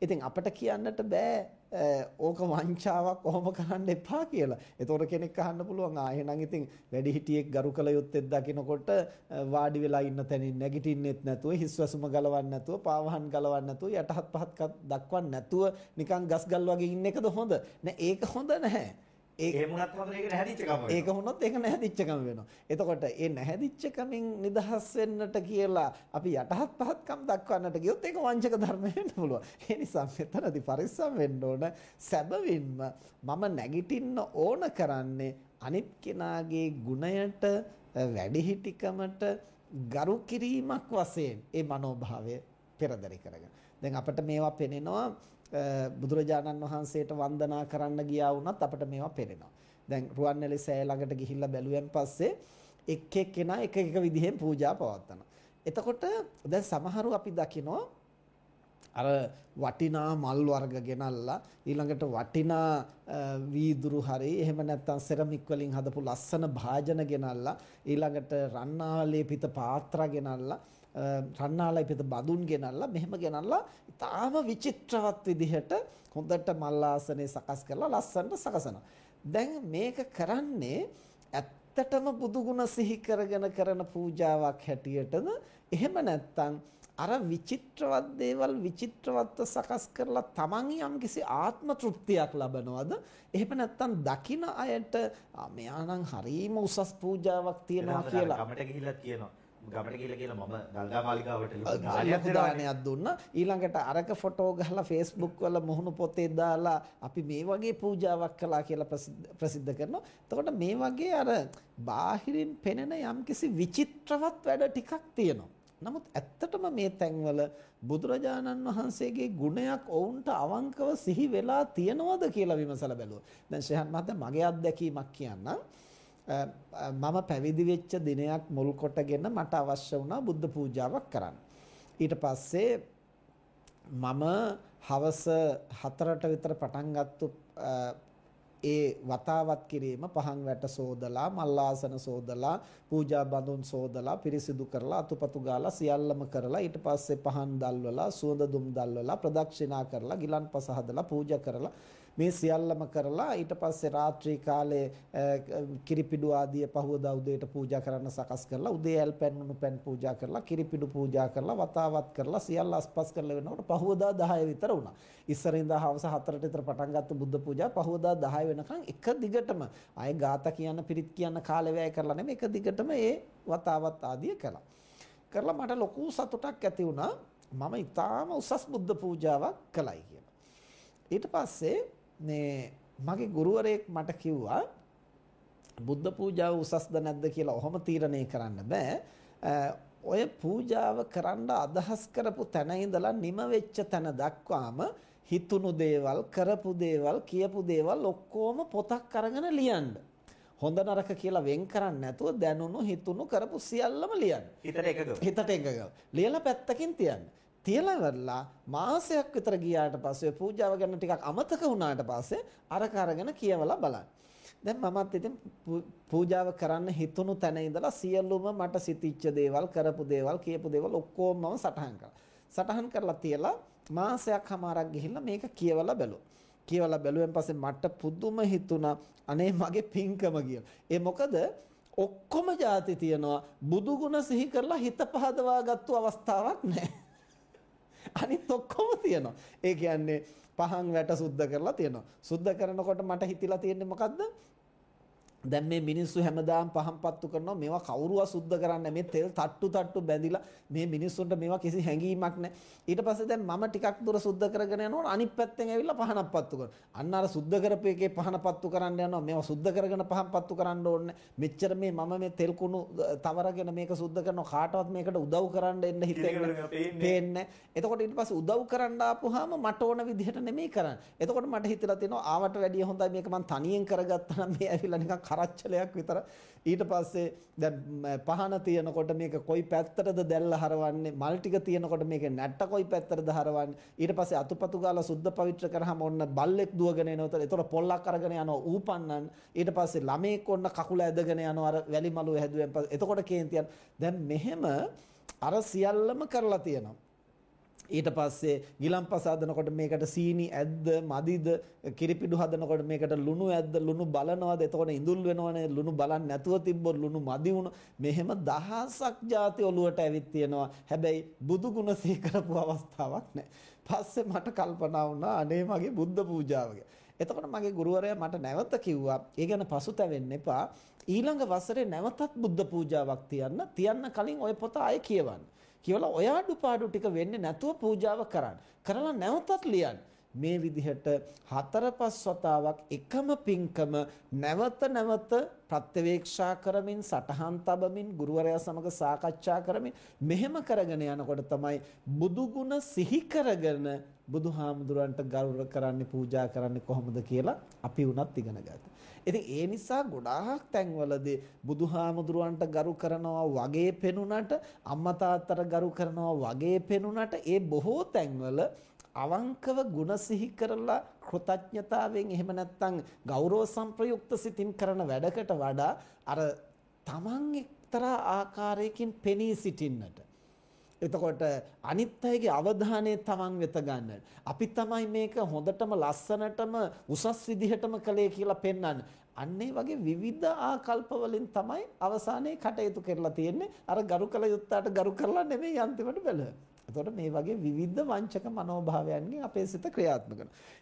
ඉතින් අපිට කියන්නට බෑ ඕක වංචාවක් කොහොම කරන්න එපා කියලා. ඒතකොට කෙනෙක් අහන්න පුළුවන් ආ එහෙනම් ඉතින් වැඩිහිටියෙක් ගරු කළ යුත්තේ දකින්නකොට වාඩි වෙලා ඉන්න තැනින් නැගිටින්නෙත් නැතුව හිස්වසුම ගලවන්න නැතුව පාවහන් ගලවන්න නැතුව යටහත් පහත් දක්වන්න නැතුව නිකන් ගස්ගල් වගේ ඉන්න එකද හොඳ? නෑ ඒක හොඳ නැහැ. ඒක එහෙම වුණත් හොඳ ඒක වුණොත් ඒක නැහැදිච්ච කම වෙනවා. එතකොට ඒ නැහැදිච්ච කමින් නිදහස් වෙන්නට කියලා අපි යටහත් පහත්කම් දක්වන්නට ගියොත් ඒක වංචක ධර්ම වෙන්න පුළුවන්. ඒ නිසා මෙතනදී පරිස්සම් වෙන්න ඕන. සැබවින්ම මම නැගිටින්න ඕන කරන්නේ අනිත් කෙනාගේ ගුණයට වැඩිහිටිකමට ගරු කිරීමක් වශයෙන් ඒ මනෝභාවය පෙරදරි කරගෙන. දැන් අපිට මේවා පෙනෙනවා බුදුරජාණන් වහන්සේට වන්දනා කරන්න ගියා වුණත් අපිට මේවා පේනවා. දැන් රුවන්වැලි සෑය ළඟට ගිහිල්ලා බැලුවෙන් පස්සේ එක් එක්කෙනා එක එක විදිහෙන් පූජා පවත්වනවා. එතකොට දැන් සමහරු අපි දකිනවා අර වටිනා මල් වර්ග ගෙනල්ලා ඊළඟට වටිනා වීදුරු හරි එහෙම නැත්නම් සෙරමික් වලින් හදපු ලස්සන භාජන ගෙනල්ලා ඊළඟට රන්නාලේ පිට පාත්‍ර ගෙනල්ලා රන්නාලේ පිට බඳුන් ගෙනල්ලා මෙහෙම ගෙනල්ලා ඉතාම විචිත්‍රවත් විදිහට හොඳට මල් ආසනේ සකස් කරලා ලස්සනට සකසනවා. දැන් මේක කරන්නේ ඇත්තටම බුදු ගුණ සිහි කරගෙන කරන පූජාවක් හැටියටද? එහෙම නැත්නම් අර විචිත්‍රවත් දේවල් විචිත්‍රවත්ව සකස් කරලා තමන් යම්කිසි ආත්ම තෘප්තියක් ලබනවද? එහෙම නැත්නම් දකින අයට මෙයා නම් හරීම උසස් පූජාවක් තියනවා කියලා. ගමට ගිහිල්ලා කියනවා ගමට ගිහිල්ලා කියලා මම දල්දා මාලිගාවට ලොකු දානයක් දුන්නා ඊළඟට අරක ෆොටෝ ගහලා Facebook වල මුහුණු පොතේ දාලා අපි මේ වගේ පූජාවක් කළා කියලා ප්‍රසිද්ධ කරනවා එතකොට මේ වගේ අර බාහිරින් පෙනෙන යම්කිසි විචිත්‍රවත් වැඩ ටිකක් තියෙනවා නමුත් ඇත්තටම මේ තැන්වල බුදුරජාණන් වහන්සේගේ ගුණයක් ඔවුන්ට අවංකව සිහි වෙලා තියනවද කියලා විමසලා බැලුවා. දැන් ශේහන් මහත්තයා මගේ අත්දැකීමක් කියන්නම්. මම පැවිදි වෙච්ච දිනයක් මුල් කොටගෙන මට අවශ්‍ය වුණා බුද්ධ පූජාවක් කරන්න. ඊට පස්සේ මම හවස 4ට විතර පටන් ගත්තු ඒ වතාවත් කිරීම පහන් වැට සෝදලා මල්ලාසන සෝදලා පූජා බඳුන් සෝදලා පිරිසිදු කරලා අතුපතු ගාලා සියල්ලම කරලා ඊට පස්සේ පහන් දැල්වලා සුවඳ දුම් දැල්වලා ප්‍රදක්ෂිනා කරලා ගිලන්පස හදලා පූජා කරලා මේ සියල්ලම කරලා ඊට පස්සේ රාත්‍රී කාලයේ කිරිපිඩු ආදිය පහවදා උදේට පූජා කරන්න සකස් කරලා උදේ ඇල් පැන් උණු පැන් පූජා කරලා කිරිපිඩු පූජා කරලා වතාවත් කරලා සියල්ල අස්පස් කරලා වෙනකොට පහවදා 10 විතර වුණා. ඉස්සරින්දා හවස 4ට විතර පටන් ගත්ත බුද්ධ පූජා පහවදා 10 වෙනකන් එක දිගටම ආයේ ગાතා කියන පිරිත් කියන කාලය වැය කරලා නෙමෙයි එක දිගටම ඒ වතාවත් ආදිය කළා. කරලා මට ලොකු සතුටක් ඇති වුණා. මම ඊටාම උසස් බුද්ධ පූජාවක් කළයි කියලා. ඊට පස්සේ මේ මගේ ගුරුවරයෙක් මට කිව්වා බුද්ධ පූජාව උසස්ද නැද්ද කියලා ඔහොම තීරණය කරන්න බෑ. ඔය පූජාව කරන්න අදහස් කරපු තැන ඉඳලා නිම වෙච්ච තැන දක්වාම හිතුණු දේවල් කරපු දේවල් කියපු දේවල් ඔක්කොම පොතක් අරගෙන ලියන්න. හොඳ නරක කියලා වෙන් කරන්නේ නැතුව දැනුණු හිතුණු කරපු සියල්ලම ලියන්න. හිතට එකගව. හිතට එකගව. ලියලා පැත්තකින් තියන්න. තියලා ඉවරලා මාසයක් විතර ගියාට පස්සේ පූජාව ගැන ටිකක් අමතක වුණාට පස්සේ අරක අරගෙන කියවලා බලන්න. දැන් මමත් ඉතින් පූජාව කරන්න හිතුණු තැන ඉඳලා සියලුම මට සිතිච්ච දේවල් කරපු දේවල් කියපු දේවල් ඔක්කොම මම සටහන් කළා. සටහන් කරලා තියලා මාසයක් හමාරක් ගිහිල්ලා මේක කියවලා බැලුවා. කියවලා බැලුවෙන් පස්සේ මට පුදුම හිතුණා අනේ මගේ පිංකම කියලා. ඒ මොකද ඔක්කොම જાති තියනවා බුදු ගුණ සිහි කරලා හිත පහදවා ගත්තු අවස්ථාවක් නැහැ. අනිත් ඔක්කොම තියෙනවා. ඒ කියන්නේ පහන් වැට සුද්ධ කරලා තියෙනවා. සුද්ධ කරනකොට මට හිතිලා තියෙන්නේ මොකද්ද? දැන් මේ මිනිස්සු හැමදාම පහන් පත්තු කරනවා. මේවා කවුරුවා සුද්ධ කරන්නේ? මේ තෙල් තට්ටු තට්ටු බැඳිලා මේ මිනිස්සුන්ට මේවා කිසි හැඟීමක් නැහැ. ඊට පස්සේ දැන් මම ටිකක් දුර සුද්ධ කරගෙන යනකොට අනිත් පැත්තෙන් ඇවිල්ලා පහනක් පත්තු කරනවා. අන්න අර සුද්ධ කරපු එකේ පහන පත්තු කරන්න යනවා. මේවා සුද්ධ කරගෙන පහන් පත්තු කරන්න ඕනේ මෙච්චර මේ මම මේ තෙල් කුණු තවරගෙන මේක සුද්ධ කරනවා. කාටවත් මේකට උදව් කරන්න එන්න හිතෙන්නේ පේන්නේ එතකොට ඊට පස්සේ උදව් කරන්න ආපුවාම මට ඕන විදිහට නෙමෙයි කරන්නේ. එතකොට මට හිතලා තියෙනවා ආවට වැඩිය හොඳයි. මේක මං තනියෙන් කරගත්තා නම් මේ ඇවිල්ලා නිකන් කරච්චලයක් විතර. ඊට පස්සේ දැන් පහන තියෙනකොට මේක කොයි පැත්තටද දැල්ල හරවන්නේ? මල් ටික තියෙනකොට මේක නැට්ට කොයි පැත්තටද හරවන්නේ? ඊට පස්සේ අතුපතු ගාලා සුද්ධ පවිත්‍ර කරාම ඔන්න බල්ලෙක් දුවගෙන එනවා. එතකොට පොල්ලක් අරගෙන යනවා ඌපන්නන්. ඊට පස්සේ ළමෙක් ඔන්න කකුල ඇදගෙන යනවා. අර වැලි මලුව හැදුවෙන් පස්සේ. එතකොට කේන්තියන් දැන් මෙහෙම අර සියල්ලම කරලා තියෙනවා. ඊට පස්සේ ගිලම්පස හදනකොට මේකට සීනි ඇද්ද මදිද කිරිපිඩු හදනකොට මේකට ලුණු ඇද්ද ලුණු බලනවාද? එතකොට ඉඳුල් වෙනවනේ. ලුණු බලන්නේ නැතුව තිබ්බොත් ලුණු මදි වුණ මෙහෙම දහසක් જાති ඔලුවට ඇවිත් තියෙනවා. හැබැයි බුදු ගුණ සීකරපු අවස්ථාවක් නැහැ පස්සේ මට කල්පනා වුණා අනේ මගේ බුද්ධ පූජාව එතකොට මගේ ගුරුවරයා මට නැවත කිව්වා ඒ ගැන පසුතැවෙන්න එපා. ඊළඟ වසරේ නැවතත් බුද්ධ පූජාවක් තියන්න. තියන්න කලින් ওই පොත ආයෙ කියවන්න. කියවලා ඔය අඩුපාඩු ටික වෙන්නේ නැතුව පූජාව කරන්න. කරලා නැවතත් ලියන්න. මේ විදිහට හතර පස් වතාවක් එකම පින්කම නැවත නැවත ප්‍රත්‍යවේක්ෂා කරමින් සටහන් තබමින් ගුරුවරයා සමග සාකච්ඡා කරමින් මෙහෙම කරගෙන යනකොට තමයි බුදු ගුණ සිහි කරගෙන බුදුහාමුදුරන්ට ගෞරව කරන්නේ පූජා කරන්නේ කොහොමද කියලා අපි උනත් ඉගෙන ගත්තා. ඉතින් ඒ නිසා ගොඩාක් තැන්වලදී බුදුහාමුදුරුවන්ට ගරු කරනවා වගේ පෙනුනට අම්මා තාත්තට ගරු කරනවා වගේ පෙනුනට ඒ බොහෝ තැන්වල අවංකව ಗುಣ සිහි කරලා කෘතඥතාවෙන් එහෙම නැත්නම් ගෞරව සංප්‍රයුක්ත සිතින් කරන වැඩකට වඩා අර තමන් එක්තරා ආකාරයකින් පෙනී සිටින්නට එතකොට අනිත් අයගේ අවධානය තමන් වෙත ගන්න. අපි තමයි මේක හොඳටම ලස්සනටම උසස් විදිහටම කළේ කියලා පෙන්වන්න. අන්න ඒ වගේ විවිධ ආකල්ප වලින් තමයි අවසානයේ කටයුතු කරලා තියෙන්නේ. අර ගරු කළ යුත්තාට ගරු කරලා නෙමෙයි අන්තිමට බැලුවා. එතකොට මේ වගේ විවිධ වංචක මනෝභාවයන්ගෙන් අපේ සිත ක්‍රියාත්මක වෙනවා.